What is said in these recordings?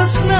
Christmas.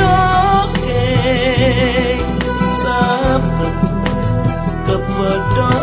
kepada